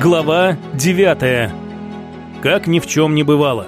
Глава 9. Как ни в чем не бывало.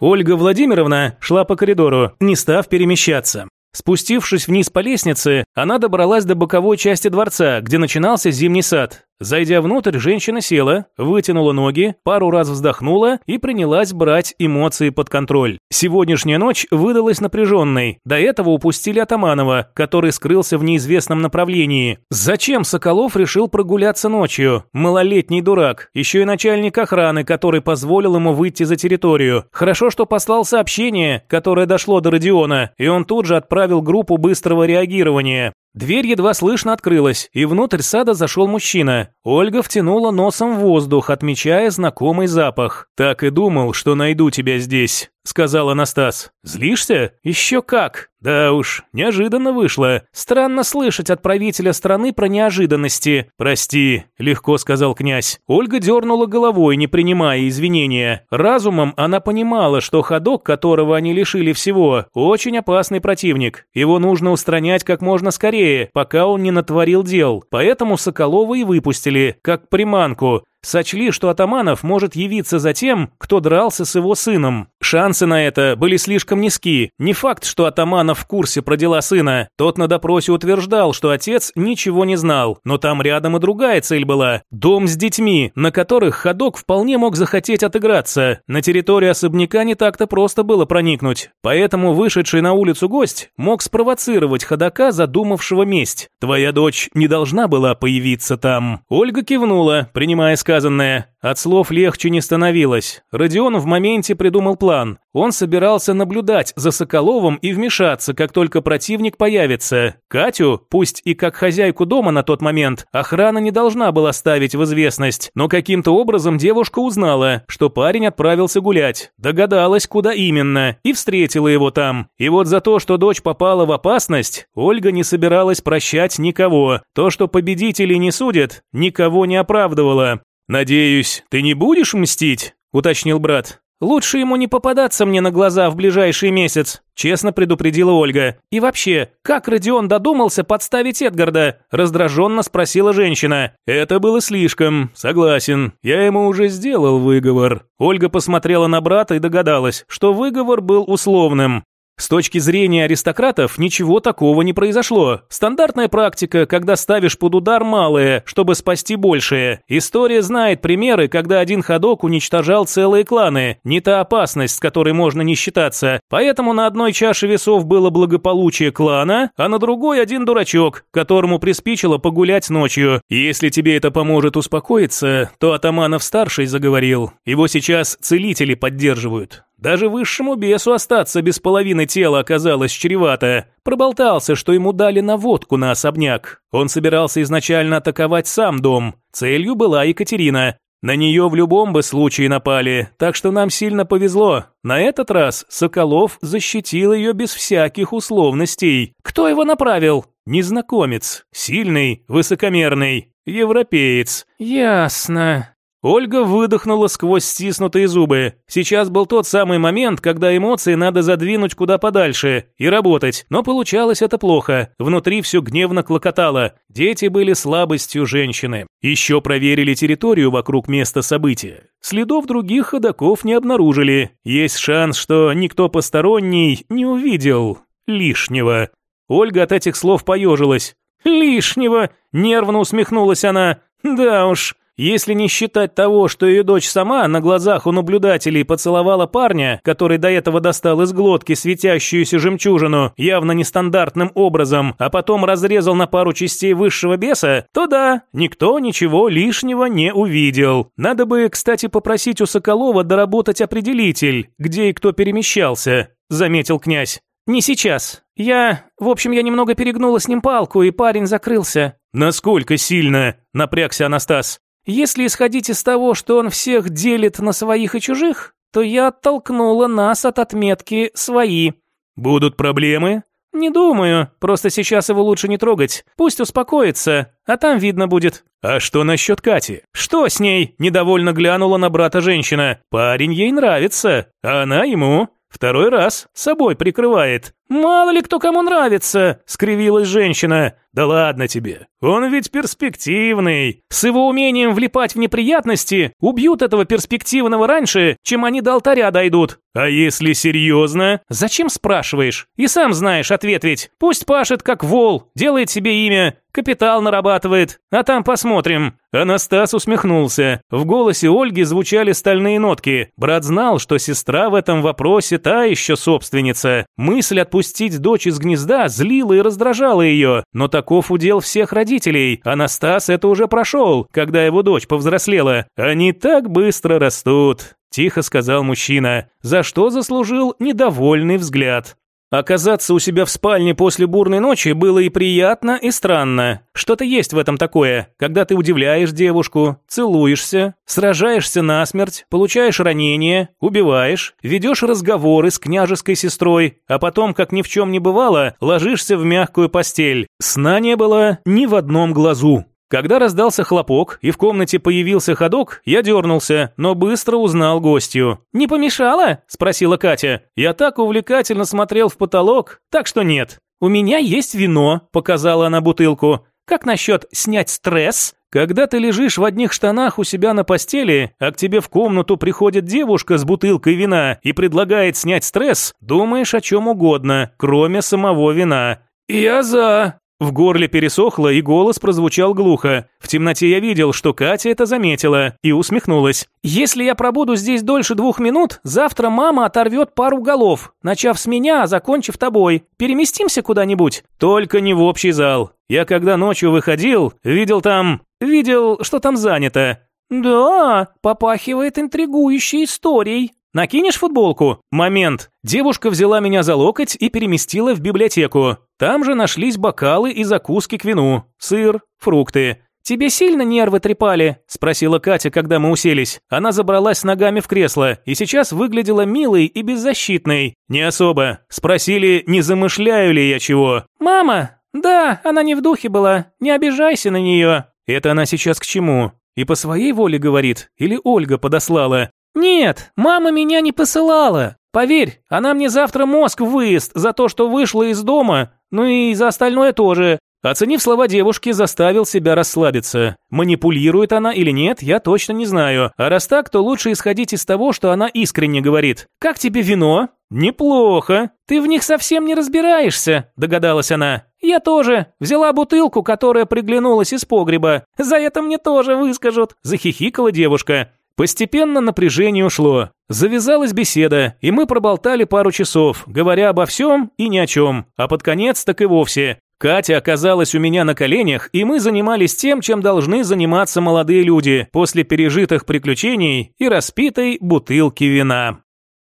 Ольга Владимировна шла по коридору, не став перемещаться. Спустившись вниз по лестнице, она добралась до боковой части дворца, где начинался зимний сад. Зайдя внутрь, женщина села, вытянула ноги, пару раз вздохнула и принялась брать эмоции под контроль. Сегодняшняя ночь выдалась напряженной. До этого упустили Атаманова, который скрылся в неизвестном направлении. Зачем Соколов решил прогуляться ночью? Малолетний дурак. Еще и начальник охраны, который позволил ему выйти за территорию. Хорошо, что послал сообщение, которое дошло до Родиона, и он тут же отправил группу быстрого реагирования. Дверь едва слышно открылась, и внутрь сада зашел мужчина. Ольга втянула носом воздух, отмечая знакомый запах. «Так и думал, что найду тебя здесь», — сказал Анастас. «Злишься? Еще как!» «Да уж, неожиданно вышло. Странно слышать от правителя страны про неожиданности. Прости», — легко сказал князь. Ольга дернула головой, не принимая извинения. Разумом она понимала, что ходок, которого они лишили всего, очень опасный противник. Его нужно устранять как можно скорее, пока он не натворил дел. Поэтому Соколова и выпустили, как приманку, Сочли, что Атаманов может явиться за тем, кто дрался с его сыном. Шансы на это были слишком низки. Не факт, что Атаманов в курсе про дела сына. Тот на допросе утверждал, что отец ничего не знал. Но там рядом и другая цель была. Дом с детьми, на которых ходок вполне мог захотеть отыграться. На территорию особняка не так-то просто было проникнуть. Поэтому вышедший на улицу гость мог спровоцировать ходока, задумавшего месть. «Твоя дочь не должна была появиться там». Ольга кивнула, принимая сказание сказанное. От слов легче не становилось. Родион в моменте придумал план. Он собирался наблюдать за Соколовым и вмешаться, как только противник появится. Катю, пусть и как хозяйку дома на тот момент, охрана не должна была ставить в известность, но каким-то образом девушка узнала, что парень отправился гулять, догадалась, куда именно, и встретила его там. И вот за то, что дочь попала в опасность, Ольга не собиралась прощать никого. То, что победители не судят, никого не оправдывало. «Надеюсь, ты не будешь мстить?» – уточнил брат. «Лучше ему не попадаться мне на глаза в ближайший месяц», – честно предупредила Ольга. «И вообще, как Родион додумался подставить Эдгарда?» – раздраженно спросила женщина. «Это было слишком, согласен. Я ему уже сделал выговор». Ольга посмотрела на брата и догадалась, что выговор был условным. С точки зрения аристократов ничего такого не произошло. Стандартная практика, когда ставишь под удар малое, чтобы спасти большее. История знает примеры, когда один ходок уничтожал целые кланы. Не та опасность, с которой можно не считаться. Поэтому на одной чаше весов было благополучие клана, а на другой один дурачок, которому приспичило погулять ночью. если тебе это поможет успокоиться, то Атаманов-старший заговорил. Его сейчас целители поддерживают. Даже высшему бесу остаться без половины тела оказалось чревато. Проболтался, что ему дали наводку на особняк. Он собирался изначально атаковать сам дом. Целью была Екатерина. На нее в любом бы случае напали, так что нам сильно повезло. На этот раз Соколов защитил ее без всяких условностей. Кто его направил? Незнакомец. Сильный, высокомерный. Европеец. Ясно. Ольга выдохнула сквозь стиснутые зубы. Сейчас был тот самый момент, когда эмоции надо задвинуть куда подальше и работать. Но получалось это плохо. Внутри все гневно клокотало. Дети были слабостью женщины. Еще проверили территорию вокруг места события. Следов других ходоков не обнаружили. Есть шанс, что никто посторонний не увидел лишнего. Ольга от этих слов поежилась. «Лишнего!» – нервно усмехнулась она. «Да уж, если не считать того, что ее дочь сама на глазах у наблюдателей поцеловала парня, который до этого достал из глотки светящуюся жемчужину явно нестандартным образом, а потом разрезал на пару частей высшего беса, то да, никто ничего лишнего не увидел. Надо бы, кстати, попросить у Соколова доработать определитель, где и кто перемещался, заметил князь. «Не сейчас. Я... В общем, я немного перегнула с ним палку, и парень закрылся». «Насколько сильно?» – напрягся Анастас. Если исходить из того, что он всех делит на своих и чужих, то я оттолкнула нас от отметки «свои». Будут проблемы? Не думаю, просто сейчас его лучше не трогать. Пусть успокоится, а там видно будет. А что насчет Кати? Что с ней? Недовольно глянула на брата женщина. Парень ей нравится, а она ему. Второй раз собой прикрывает. «Мало ли кто кому нравится», — скривилась женщина. «Да ладно тебе, он ведь перспективный. С его умением влипать в неприятности убьют этого перспективного раньше, чем они до алтаря дойдут. А если серьезно? Зачем спрашиваешь? И сам знаешь ответ ведь. Пусть пашет как вол, делает себе имя, капитал нарабатывает, а там посмотрим». Анастас усмехнулся. В голосе Ольги звучали стальные нотки. Брат знал, что сестра в этом вопросе та еще собственница. Мысль отпустить дочь из гнезда злила и раздражала ее, но таков удел всех родителей. Анастас это уже прошел, когда его дочь повзрослела. Они так быстро растут. Тихо сказал мужчина, за что заслужил недовольный взгляд. Оказаться у себя в спальне после бурной ночи было и приятно, и странно. Что-то есть в этом такое, когда ты удивляешь девушку, целуешься, сражаешься насмерть, получаешь ранение, убиваешь, ведешь разговоры с княжеской сестрой, а потом, как ни в чем не бывало, ложишься в мягкую постель. Сна не было ни в одном глазу. Когда раздался хлопок и в комнате появился ходок, я дернулся, но быстро узнал гостью. «Не помешало?» – спросила Катя. Я так увлекательно смотрел в потолок, так что нет. «У меня есть вино», – показала она бутылку. «Как насчет снять стресс?» Когда ты лежишь в одних штанах у себя на постели, а к тебе в комнату приходит девушка с бутылкой вина и предлагает снять стресс, думаешь о чем угодно, кроме самого вина. «Я за», в горле пересохло, и голос прозвучал глухо. В темноте я видел, что Катя это заметила, и усмехнулась. «Если я пробуду здесь дольше двух минут, завтра мама оторвет пару голов, начав с меня, а закончив тобой. Переместимся куда-нибудь?» «Только не в общий зал. Я когда ночью выходил, видел там... Видел, что там занято». «Да, попахивает интригующей историей», Накинешь футболку? Момент. Девушка взяла меня за локоть и переместила в библиотеку. Там же нашлись бокалы и закуски к вину, сыр, фрукты. «Тебе сильно нервы трепали?» – спросила Катя, когда мы уселись. Она забралась ногами в кресло и сейчас выглядела милой и беззащитной. «Не особо. Спросили, не замышляю ли я чего?» «Мама! Да, она не в духе была. Не обижайся на нее». «Это она сейчас к чему? И по своей воле говорит? Или Ольга подослала? «Нет, мама меня не посылала. Поверь, она мне завтра мозг выезд за то, что вышла из дома, ну и за остальное тоже». Оценив слова девушки, заставил себя расслабиться. Манипулирует она или нет, я точно не знаю. А раз так, то лучше исходить из того, что она искренне говорит. «Как тебе вино?» «Неплохо. Ты в них совсем не разбираешься», – догадалась она. «Я тоже. Взяла бутылку, которая приглянулась из погреба. За это мне тоже выскажут», – захихикала девушка. Постепенно напряжение ушло. Завязалась беседа, и мы проболтали пару часов, говоря обо всем и ни о чем, а под конец так и вовсе. Катя оказалась у меня на коленях, и мы занимались тем, чем должны заниматься молодые люди после пережитых приключений и распитой бутылки вина.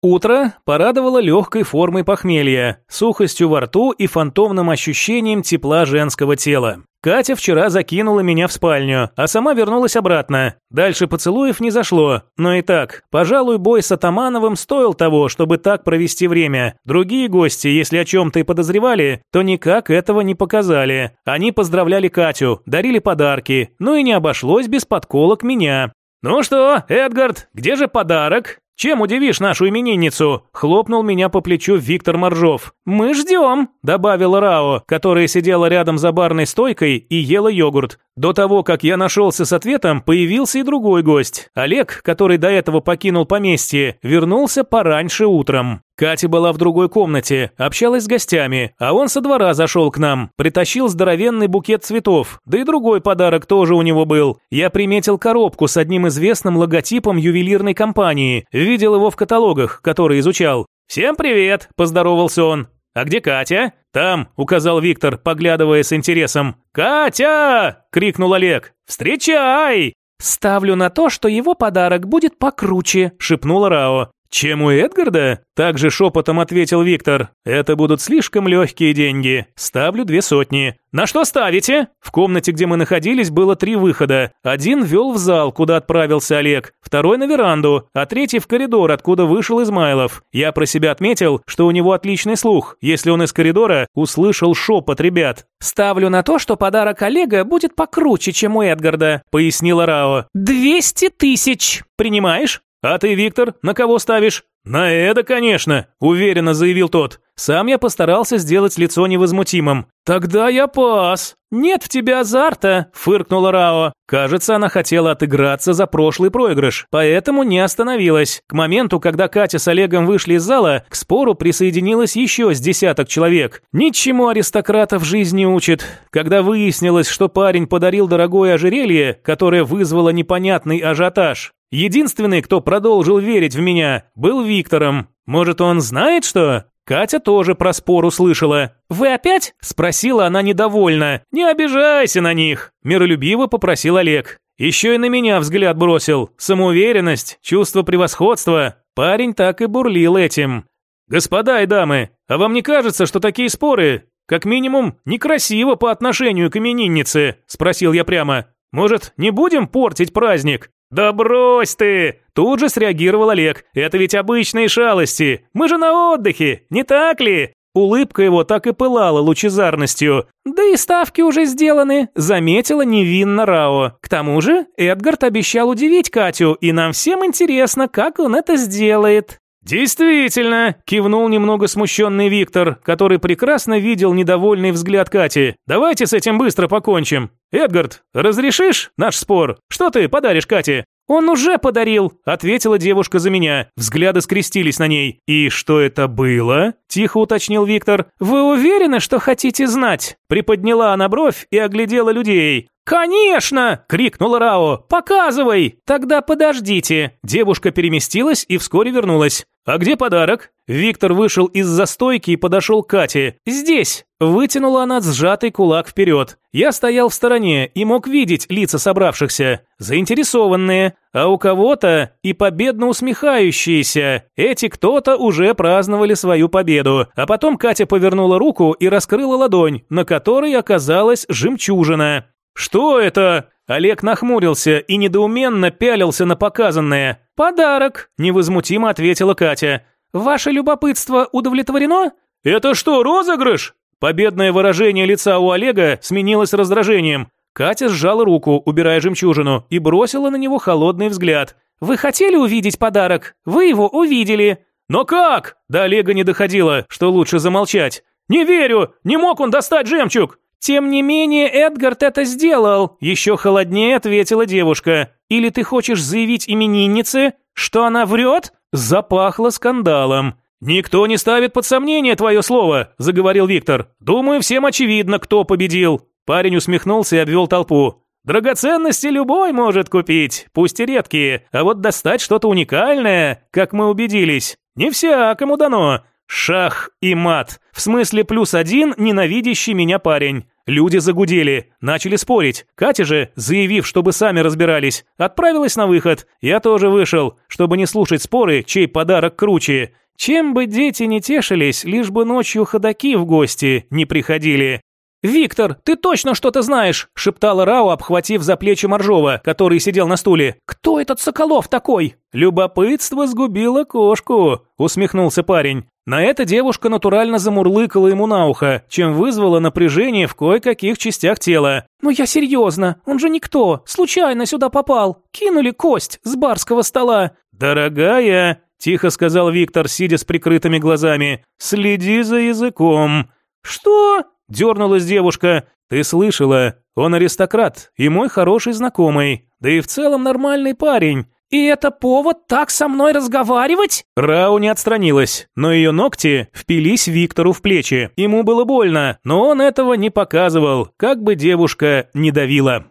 Утро порадовало легкой формой похмелья, сухостью во рту и фантомным ощущением тепла женского тела. Катя вчера закинула меня в спальню, а сама вернулась обратно. Дальше поцелуев не зашло. Но и так, пожалуй, бой с Атамановым стоил того, чтобы так провести время. Другие гости, если о чем-то и подозревали, то никак этого не показали. Они поздравляли Катю, дарили подарки, ну и не обошлось без подколок меня. «Ну что, Эдгард, где же подарок?» «Чем удивишь нашу именинницу?» – хлопнул меня по плечу Виктор Моржов. «Мы ждем», – добавила Рао, которая сидела рядом за барной стойкой и ела йогурт. До того, как я нашелся с ответом, появился и другой гость. Олег, который до этого покинул поместье, вернулся пораньше утром. Катя была в другой комнате, общалась с гостями, а он со двора зашел к нам, притащил здоровенный букет цветов, да и другой подарок тоже у него был. Я приметил коробку с одним известным логотипом ювелирной компании, видел его в каталогах, которые изучал. «Всем привет!» – поздоровался он. «А где Катя?» «Там», – указал Виктор, поглядывая с интересом. «Катя!» – крикнул Олег. «Встречай!» «Ставлю на то, что его подарок будет покруче», – шепнула Рао. «Чем у Эдгарда?» – также шепотом ответил Виктор. «Это будут слишком легкие деньги. Ставлю две сотни». «На что ставите?» В комнате, где мы находились, было три выхода. Один вел в зал, куда отправился Олег, второй на веранду, а третий в коридор, откуда вышел Измайлов. Я про себя отметил, что у него отличный слух, если он из коридора услышал шепот ребят. «Ставлю на то, что подарок Олега будет покруче, чем у Эдгарда», – пояснила Рао. «Двести тысяч! Принимаешь?» «А ты, Виктор, на кого ставишь?» «На это, конечно», – уверенно заявил тот. Сам я постарался сделать лицо невозмутимым. «Тогда я пас». «Нет в тебя азарта», – фыркнула Рао. Кажется, она хотела отыграться за прошлый проигрыш, поэтому не остановилась. К моменту, когда Катя с Олегом вышли из зала, к спору присоединилось еще с десяток человек. Ничему аристократов жизнь не учит. Когда выяснилось, что парень подарил дорогое ожерелье, которое вызвало непонятный ажиотаж, единственный, кто продолжил верить в меня, был Виктором. Может, он знает что? Катя тоже про спор услышала. «Вы опять?» – спросила она недовольно. «Не обижайся на них!» – миролюбиво попросил Олег. Еще и на меня взгляд бросил. Самоуверенность, чувство превосходства. Парень так и бурлил этим. «Господа и дамы, а вам не кажется, что такие споры, как минимум, некрасиво по отношению к имениннице?» – спросил я прямо. «Может, не будем портить праздник?» «Да брось ты!» Тут же среагировал Олег. «Это ведь обычные шалости. Мы же на отдыхе, не так ли?» Улыбка его так и пылала лучезарностью. «Да и ставки уже сделаны», – заметила невинно Рао. «К тому же Эдгард обещал удивить Катю, и нам всем интересно, как он это сделает». «Действительно!» – кивнул немного смущенный Виктор, который прекрасно видел недовольный взгляд Кати. «Давайте с этим быстро покончим. Эдгард, разрешишь наш спор? Что ты подаришь Кате?» «Он уже подарил», – ответила девушка за меня. Взгляды скрестились на ней. «И что это было?» – тихо уточнил Виктор. «Вы уверены, что хотите знать?» Приподняла она бровь и оглядела людей. «Конечно!» – крикнула Рао. «Показывай!» «Тогда подождите!» Девушка переместилась и вскоре вернулась. «А где подарок?» Виктор вышел из застойки и подошел к Кате. «Здесь!» Вытянула она сжатый кулак вперед. Я стоял в стороне и мог видеть лица собравшихся. Заинтересованные, а у кого-то и победно усмехающиеся. Эти кто-то уже праздновали свою победу. А потом Катя повернула руку и раскрыла ладонь, на которой оказалась жемчужина. «Что это?» Олег нахмурился и недоуменно пялился на показанное. «Подарок», – невозмутимо ответила Катя. «Ваше любопытство удовлетворено?» «Это что, розыгрыш?» Победное выражение лица у Олега сменилось раздражением. Катя сжала руку, убирая жемчужину, и бросила на него холодный взгляд. «Вы хотели увидеть подарок? Вы его увидели!» «Но как?» До Олега не доходило, что лучше замолчать. «Не верю! Не мог он достать жемчуг!» «Тем не менее, Эдгард это сделал», – еще холоднее ответила девушка. «Или ты хочешь заявить имениннице, что она врет?» Запахло скандалом. «Никто не ставит под сомнение твое слово», – заговорил Виктор. «Думаю, всем очевидно, кто победил». Парень усмехнулся и обвел толпу. «Драгоценности любой может купить, пусть и редкие, а вот достать что-то уникальное, как мы убедились, не всякому дано. Шах и мат. В смысле плюс один ненавидящий меня парень. Люди загудели, начали спорить. Катя же, заявив, чтобы сами разбирались, отправилась на выход. Я тоже вышел, чтобы не слушать споры, чей подарок круче. Чем бы дети не тешились, лишь бы ночью ходаки в гости не приходили. «Виктор, ты точно что-то знаешь!» – шептала Рау, обхватив за плечи Моржова, который сидел на стуле. «Кто этот Соколов такой?» «Любопытство сгубило кошку», – усмехнулся парень. На это девушка натурально замурлыкала ему на ухо, чем вызвала напряжение в кое-каких частях тела. «Ну я серьезно, он же никто, случайно сюда попал. Кинули кость с барского стола». «Дорогая», – тихо сказал Виктор, сидя с прикрытыми глазами, – «следи за языком». «Что?» Дернулась девушка. «Ты слышала? Он аристократ и мой хороший знакомый. Да и в целом нормальный парень. «И это повод так со мной разговаривать?» Рау не отстранилась, но ее ногти впились Виктору в плечи. Ему было больно, но он этого не показывал, как бы девушка не давила.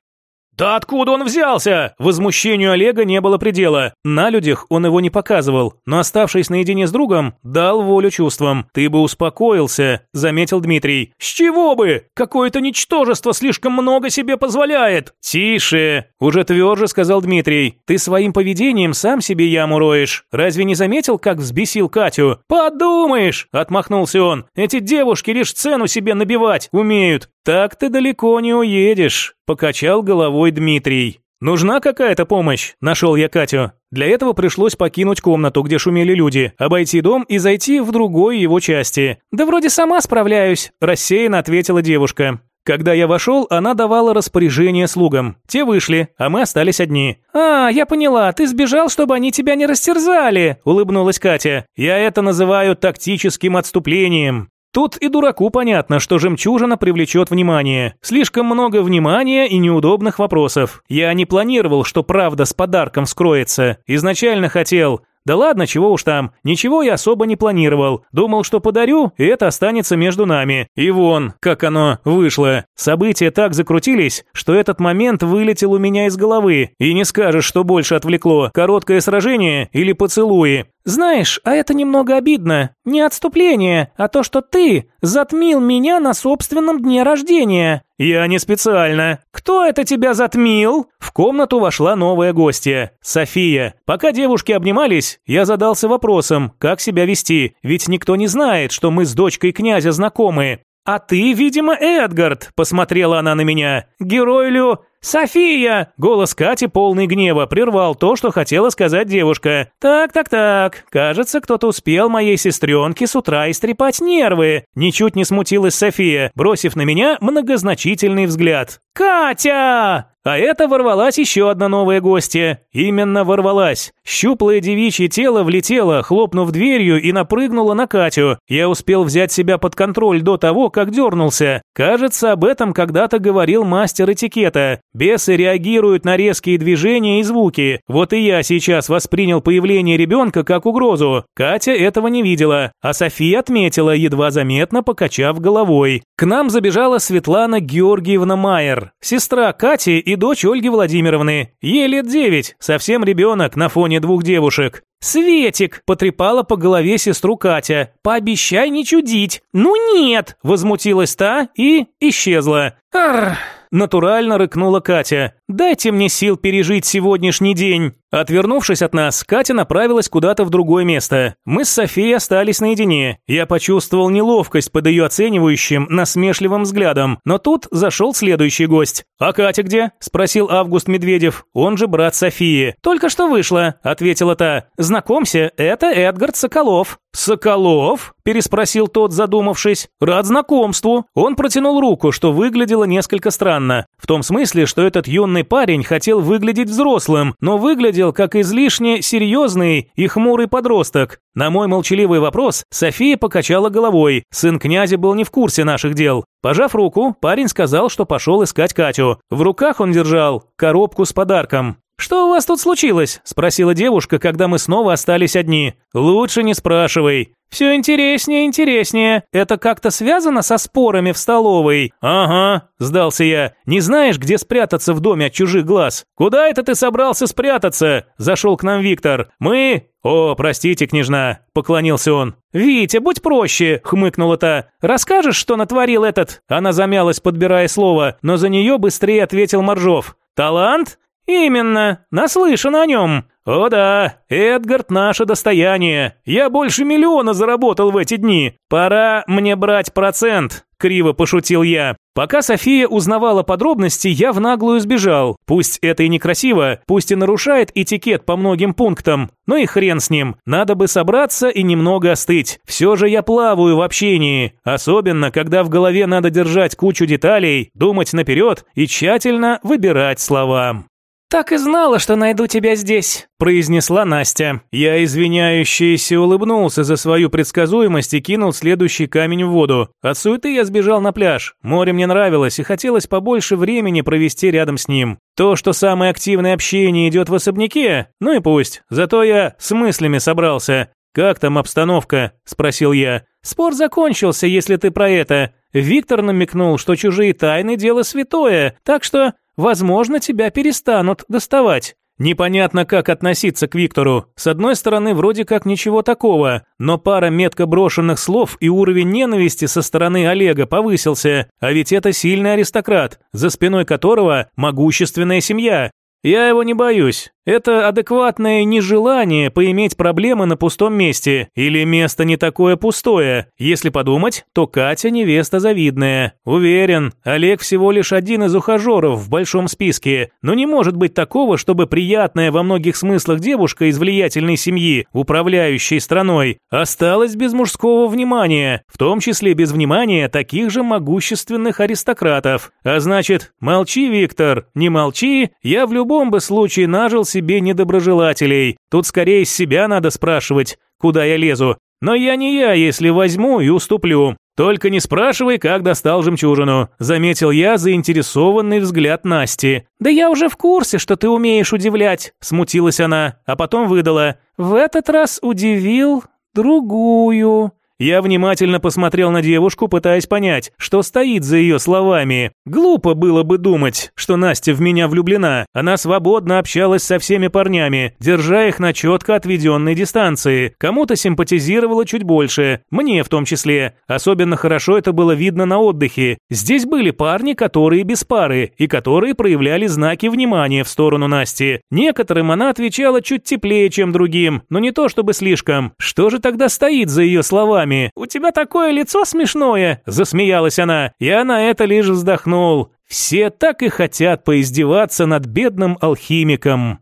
«Да откуда он взялся?» Возмущению Олега не было предела. На людях он его не показывал, но оставшись наедине с другом, дал волю чувствам. «Ты бы успокоился», — заметил Дмитрий. «С чего бы? Какое-то ничтожество слишком много себе позволяет». «Тише», — уже тверже сказал Дмитрий. «Ты своим поведением сам себе яму роешь. Разве не заметил, как взбесил Катю?» «Подумаешь», — отмахнулся он. «Эти девушки лишь цену себе набивать умеют. Так ты далеко не уедешь». Покачал головой Дмитрий. «Нужна какая-то помощь?» – нашел я Катю. Для этого пришлось покинуть комнату, где шумели люди, обойти дом и зайти в другой его части. «Да вроде сама справляюсь», – рассеянно ответила девушка. Когда я вошел, она давала распоряжение слугам. Те вышли, а мы остались одни. «А, я поняла, ты сбежал, чтобы они тебя не растерзали», – улыбнулась Катя. «Я это называю тактическим отступлением. Тут и дураку понятно, что жемчужина привлечет внимание. Слишком много внимания и неудобных вопросов. Я не планировал, что правда с подарком скроется. Изначально хотел, да ладно, чего уж там. Ничего я особо не планировал. Думал, что подарю, и это останется между нами. И вон, как оно вышло. События так закрутились, что этот момент вылетел у меня из головы. И не скажешь, что больше отвлекло. Короткое сражение или поцелуи. Знаешь, а это немного обидно. Не отступление, а то, что ты затмил меня на собственном дне рождения. Я не специально. Кто это тебя затмил? В комнату вошла новая гостья, София. Пока девушки обнимались, я задался вопросом, как себя вести, ведь никто не знает, что мы с дочкой князя знакомы. «А ты, видимо, Эдгард», – посмотрела она на меня. «Герой Лю...» «София!» – голос Кати, полный гнева, прервал то, что хотела сказать девушка. «Так, так, так. Кажется, кто-то успел моей сестренке с утра истрепать нервы». Ничуть не смутилась София, бросив на меня многозначительный взгляд. «Катя!» А это ворвалась еще одна новая гостья. Именно ворвалась. Щуплое девичье тело влетело, хлопнув дверью и напрыгнуло на Катю. Я успел взять себя под контроль до того, как дернулся. Кажется, об этом когда-то говорил мастер этикета. Бесы реагируют на резкие движения и звуки. Вот и я сейчас воспринял появление ребенка как угрозу. Катя этого не видела, а София отметила, едва заметно покачав головой. К нам забежала Светлана Георгиевна Майер, сестра Кати и дочь Ольги Владимировны. Ей лет девять, совсем ребенок на фоне двух девушек. «Светик!» – потрепала по голове сестру Катя. «Пообещай не чудить!» «Ну нет!» – возмутилась та и исчезла. «Арррр!» Натурально рыкнула Катя. «Дайте мне сил пережить сегодняшний день!» Отвернувшись от нас, Катя направилась куда-то в другое место. Мы с Софией остались наедине. Я почувствовал неловкость под ее оценивающим, насмешливым взглядом. Но тут зашел следующий гость. «А Катя где?» – спросил Август Медведев. Он же брат Софии. «Только что вышла», – ответила та. «Знакомься, это Эдгард Соколов». «Соколов?» – переспросил тот, задумавшись. «Рад знакомству». Он протянул руку, что выглядело несколько странно. В том смысле, что этот юный парень хотел выглядеть взрослым, но выглядел как излишне серьезный и хмурый подросток. На мой молчаливый вопрос София покачала головой. Сын князя был не в курсе наших дел. Пожав руку, парень сказал, что пошел искать Катю. В руках он держал коробку с подарком. «Что у вас тут случилось?» – спросила девушка, когда мы снова остались одни. «Лучше не спрашивай». «Все интереснее, интереснее. Это как-то связано со спорами в столовой?» «Ага», – сдался я. «Не знаешь, где спрятаться в доме от чужих глаз?» «Куда это ты собрался спрятаться?» – зашел к нам Виктор. «Мы...» «О, простите, княжна», – поклонился он. «Витя, будь проще», – хмыкнула та. «Расскажешь, что натворил этот?» Она замялась, подбирая слово, но за нее быстрее ответил Моржов. «Талант? «Именно, наслышан о нем. О да, Эдгард наше достояние. Я больше миллиона заработал в эти дни. Пора мне брать процент», – криво пошутил я. Пока София узнавала подробности, я в наглую сбежал. Пусть это и некрасиво, пусть и нарушает этикет по многим пунктам, но и хрен с ним. Надо бы собраться и немного остыть. Все же я плаваю в общении. Особенно, когда в голове надо держать кучу деталей, думать наперед и тщательно выбирать слова. «Так и знала, что найду тебя здесь», – произнесла Настя. Я извиняющийся улыбнулся за свою предсказуемость и кинул следующий камень в воду. От суеты я сбежал на пляж. Море мне нравилось и хотелось побольше времени провести рядом с ним. То, что самое активное общение идет в особняке, ну и пусть. Зато я с мыслями собрался. «Как там обстановка?» – спросил я. «Спор закончился, если ты про это. Виктор намекнул, что чужие тайны – дело святое, так что возможно, тебя перестанут доставать. Непонятно, как относиться к Виктору. С одной стороны, вроде как ничего такого, но пара метко брошенных слов и уровень ненависти со стороны Олега повысился, а ведь это сильный аристократ, за спиной которого могущественная семья. Я его не боюсь. Это адекватное нежелание поиметь проблемы на пустом месте. Или место не такое пустое. Если подумать, то Катя невеста завидная. Уверен, Олег всего лишь один из ухажеров в большом списке. Но не может быть такого, чтобы приятная во многих смыслах девушка из влиятельной семьи, управляющей страной, осталась без мужского внимания. В том числе без внимания таких же могущественных аристократов. А значит, молчи, Виктор, не молчи, я в любом бы случае нажил себе недоброжелателей. Тут скорее себя надо спрашивать, куда я лезу. Но я не я, если возьму и уступлю. Только не спрашивай, как достал жемчужину, заметил я заинтересованный взгляд Насти. Да я уже в курсе, что ты умеешь удивлять, смутилась она, а потом выдала: "В этот раз удивил другую". Я внимательно посмотрел на девушку, пытаясь понять, что стоит за ее словами. Глупо было бы думать, что Настя в меня влюблена. Она свободно общалась со всеми парнями, держа их на четко отведенной дистанции. Кому-то симпатизировала чуть больше, мне в том числе. Особенно хорошо это было видно на отдыхе. Здесь были парни, которые без пары, и которые проявляли знаки внимания в сторону Насти. Некоторым она отвечала чуть теплее, чем другим, но не то чтобы слишком. Что же тогда стоит за ее словами? Глазами. «У тебя такое лицо смешное!» – засмеялась она. Я на это лишь вздохнул. Все так и хотят поиздеваться над бедным алхимиком.